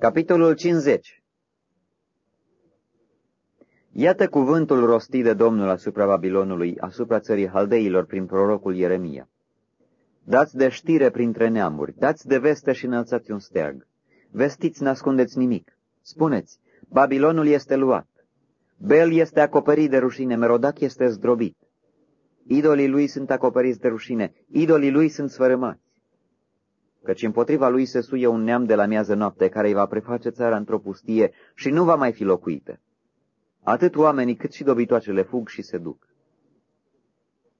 Capitolul 50 Iată cuvântul rostit de Domnul asupra Babilonului, asupra țării Haldeilor prin prorocul Ieremia. Dați de știre printre neamuri, dați de veste și înălțați un steag. Vestiți, n-ascundeți nimic. Spuneți, Babilonul este luat. Bel este acoperit de rușine, Merodac este zdrobit. Idolii lui sunt acoperiți de rușine, idolii lui sunt sfărâmați căci împotriva lui se suie un neam de la miază noapte care îi va preface țara într-o pustie și nu va mai fi locuită. Atât oamenii cât și dobitoacele fug și se duc.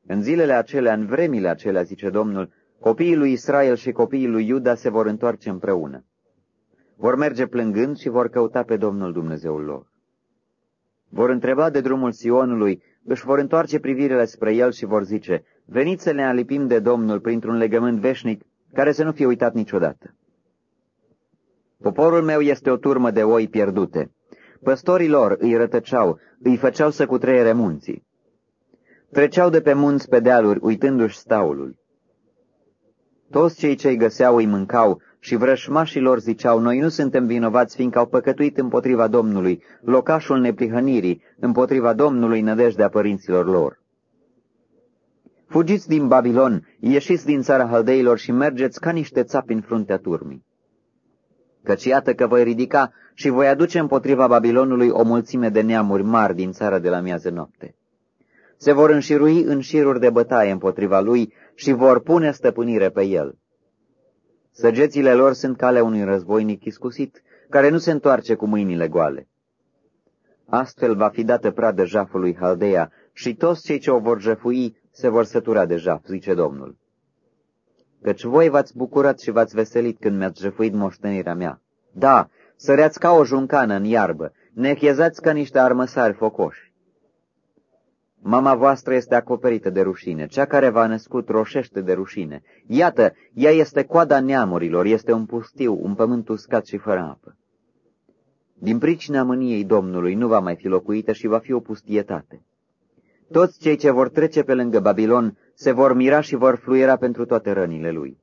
În zilele acelea, în vremile acelea, zice Domnul, copiii lui Israel și copiii lui Iuda se vor întoarce împreună. Vor merge plângând și vor căuta pe Domnul Dumnezeul lor. Vor întreba de drumul Sionului, își vor întoarce privirile spre el și vor zice, veniți să ne alipim de Domnul printr-un legământ veșnic care să nu fie uitat niciodată. Poporul meu este o turmă de oi pierdute. Păstorii lor îi rătăceau, îi făceau să cutreiere munții. Treceau de pe munți pe dealuri, uitându-și staulul. Toți cei ce-i găseau îi mâncau și vrășmașii lor ziceau, noi nu suntem vinovați, fiindcă au păcătuit împotriva Domnului, locașul neprihănirii, împotriva Domnului nădejdea părinților lor. Fugiți din Babilon, ieșiți din țara haldeilor și mergeți ca niște țapi în fruntea turmii. Căci iată că voi ridica și voi aduce împotriva Babilonului o mulțime de neamuri mari din țara de la miază noapte. Se vor înșirui în șiruri de bătaie împotriva lui și vor pune stăpânire pe el. Săgețile lor sunt calea unui războinic iscusit, care nu se întoarce cu mâinile goale. Astfel va fi dată pradă jafului Haldea și toți cei ce o vor jăfui se vor sătura deja, zice Domnul. Căci voi v-ați bucurat și v-ați veselit când mi-ați jefuit moștenirea mea. Da, săreați ca o juncană în iarbă, nechiezați ca niște armăsari focoși. Mama voastră este acoperită de rușine, cea care v-a născut roșește de rușine. Iată, ea este coada neamurilor, este un pustiu, un pământ uscat și fără apă. Din pricina mâniei Domnului nu va mai fi locuită și va fi o pustietate. Toți cei ce vor trece pe lângă Babilon se vor mira și vor fluiera pentru toate rănile lui.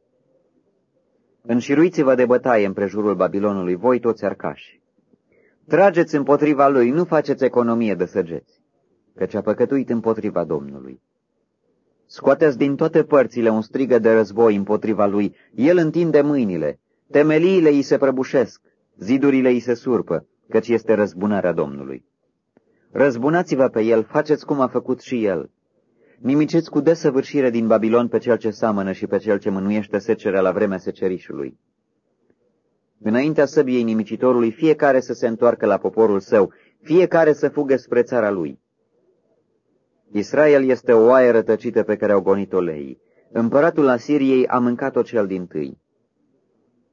Înșiruiți-vă de bătaie împrejurul Babilonului, voi toți arcași. Trageți împotriva lui, nu faceți economie de săgeți, căci a păcătuit împotriva Domnului. Scoateți din toate părțile un strigă de război împotriva lui, el întinde mâinile, temeliile îi se prăbușesc, zidurile îi se surpă, căci este răzbunarea Domnului. Răzbunați-vă pe el, faceți cum a făcut și el. Nimiciți cu desăvârșire din Babilon pe cel ce seamănă și pe cel ce mânuiește secerea la vremea secerișului. Înaintea săbiei nimicitorului, fiecare să se întoarcă la poporul său, fiecare să fugă spre țara lui. Israel este o oaie rătăcită pe care au gonit-o lei. Împăratul Asiriei a mâncat-o cel din tâi.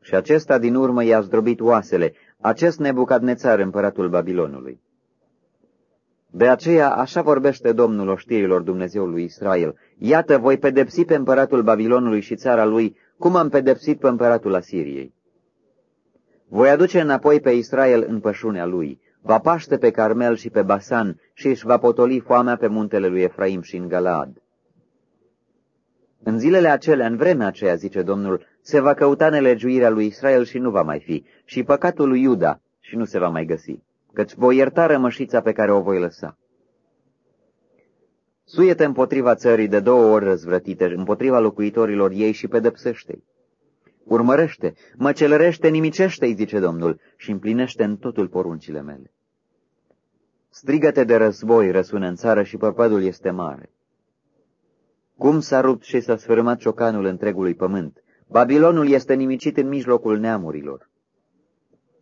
Și acesta din urmă i-a zdrobit oasele, acest nebucadnețar împăratul Babilonului. De aceea așa vorbește Domnul oștirilor Dumnezeului Israel. Iată, voi pedepsi pe împăratul Babilonului și țara lui, cum am pedepsit pe împăratul Asiriei. Voi aduce înapoi pe Israel în pășunea lui, va paște pe Carmel și pe Basan și își va potoli foamea pe muntele lui Efraim și în Galaad. În zilele acelea, în vremea aceea, zice Domnul, se va căuta nelegiuirea lui Israel și nu va mai fi, și păcatul lui Iuda și nu se va mai găsi căci voi ierta rămășița pe care o voi lăsa. Suiete împotriva țării de două ori răzvrătite, împotriva locuitorilor ei și pedepsește-i. Urmărește, măcelărește, nimicește-i, zice Domnul, și împlinește în totul poruncile mele. Strigăte de război răsună în țară și păpădul este mare. Cum s-a rupt și s-a sfârmat ciocanul întregului pământ? Babilonul este nimicit în mijlocul neamurilor.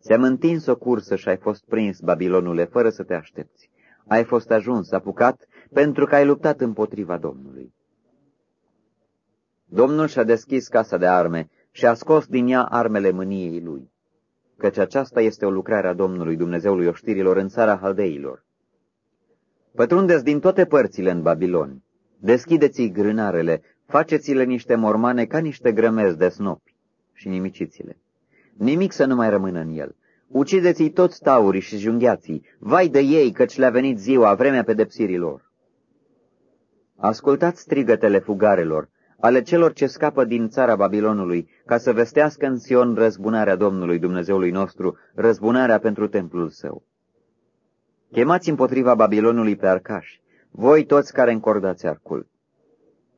Ți-am întins o cursă și ai fost prins, Babilonule, fără să te aștepți. Ai fost ajuns, apucat, pentru că ai luptat împotriva Domnului. Domnul și-a deschis casa de arme și a scos din ea armele mâniei lui, căci aceasta este o lucrare a Domnului Dumnezeului oștirilor în țara haldeilor. Pătrundeți din toate părțile în Babilon, deschideți-i grânarele, faceți-le niște mormane ca niște grămezi de snopi și nimiciți-le nimic să nu mai rămână în el. Ucideți-i toți taurii și junghiații, vai de ei, căci le-a venit ziua, vremea pedepsirilor. Ascultați strigătele fugarelor, ale celor ce scapă din țara Babilonului, ca să vestească în Sion răzbunarea Domnului Dumnezeului nostru, răzbunarea pentru templul său. Chemați împotriva Babilonului pe arcași, voi toți care încordați arcul.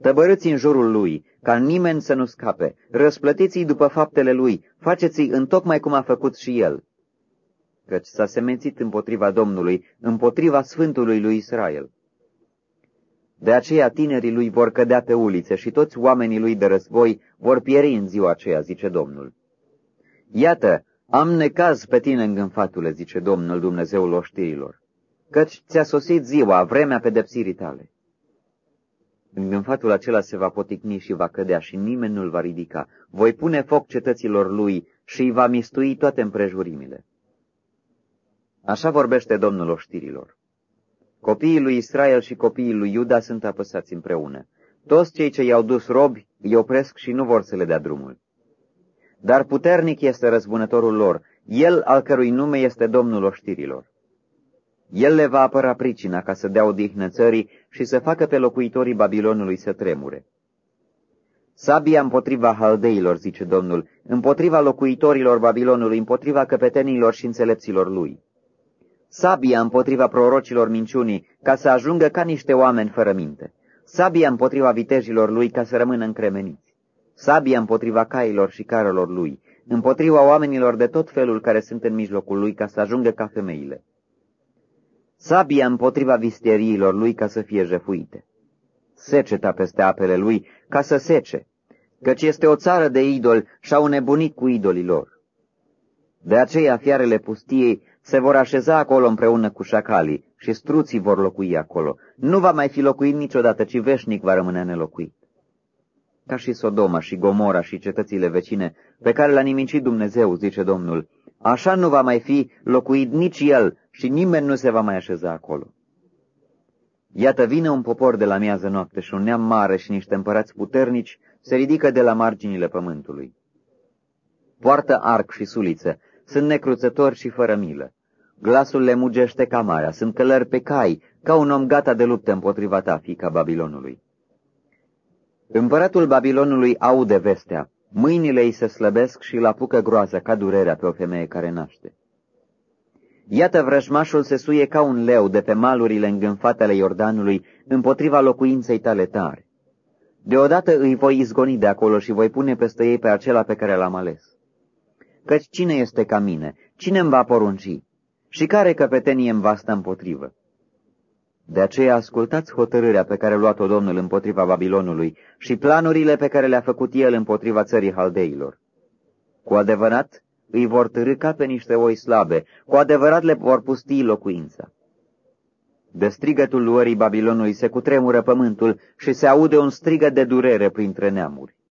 Tăbărâți în jurul lui, ca nimeni să nu scape, răsplătiți-i după faptele lui, faceți-i întocmai cum a făcut și el. Căci s-a semențit împotriva Domnului, împotriva Sfântului lui Israel. De aceea tinerii lui vor cădea pe ulițe și toți oamenii lui de război vor pieri în ziua aceea, zice Domnul. Iată, am necaz pe tine, îngânfatule, zice Domnul Dumnezeul oștirilor, căci ți-a sosit ziua, vremea pedepsirii tale. Îngânfatul acela se va poticni și va cădea și nimeni nu-l va ridica. Voi pune foc cetăților lui și îi va mistui toate împrejurimile. Așa vorbește Domnul oștirilor. Copiii lui Israel și copiii lui Iuda sunt apăsați împreună. Toți cei ce i-au dus robi îi opresc și nu vor să le dea drumul. Dar puternic este răzbunătorul lor, el al cărui nume este Domnul oștirilor. El le va apăra pricina ca să dea odihnă țării și să facă pe locuitorii Babilonului să tremure. Sabia împotriva haldeilor, zice Domnul, împotriva locuitorilor Babilonului, împotriva căpetenilor și înțelepților lui. Sabia împotriva prorocilor minciunii, ca să ajungă ca niște oameni fără minte. Sabia împotriva vitejilor lui, ca să rămână încremeniți. Sabia împotriva cailor și carelor lui, împotriva oamenilor de tot felul care sunt în mijlocul lui, ca să ajungă ca femeile sabia împotriva visteriilor lui ca să fie jefuite, seceta peste apele lui ca să sece, căci este o țară de idoli și au nebunit cu idolii lor. De aceea fiarele pustiei se vor așeza acolo împreună cu șacalii și struții vor locui acolo. Nu va mai fi locuit niciodată, ci veșnic va rămâne nelocuit. Ca și Sodoma și Gomora și cetățile vecine, pe care le-a nimicit Dumnezeu, zice Domnul, așa nu va mai fi locuit nici el și nimeni nu se va mai așeza acolo. Iată vine un popor de la miază noapte și un neam mare și niște împărați puternici se ridică de la marginile pământului. Poartă arc și suliță, sunt necruțători și fără milă. Glasul le mugește ca marea, sunt călări pe cai, ca un om gata de luptă împotriva ta, fica Babilonului. Împăratul Babilonului aude vestea, mâinile îi se slăbesc și îl apucă groaza ca durerea pe o femeie care naște. Iată vrăjmașul se suie ca un leu de pe malurile îngânfate ale Iordanului împotriva locuinței tale tare. Deodată îi voi izgoni de acolo și voi pune peste ei pe acela pe care l-am ales. Căci cine este ca mine? Cine îmi va porunci? Și care căpetenie îmi va sta împotrivă? De aceea ascultați hotărârea pe care a luat-o Domnul împotriva Babilonului și planurile pe care le-a făcut el împotriva țării haldeilor. Cu adevărat, îi vor târâca pe niște oi slabe, cu adevărat le vor pusti locuința. De strigătul luării Babilonului se cutremură pământul și se aude un strigă de durere printre neamuri.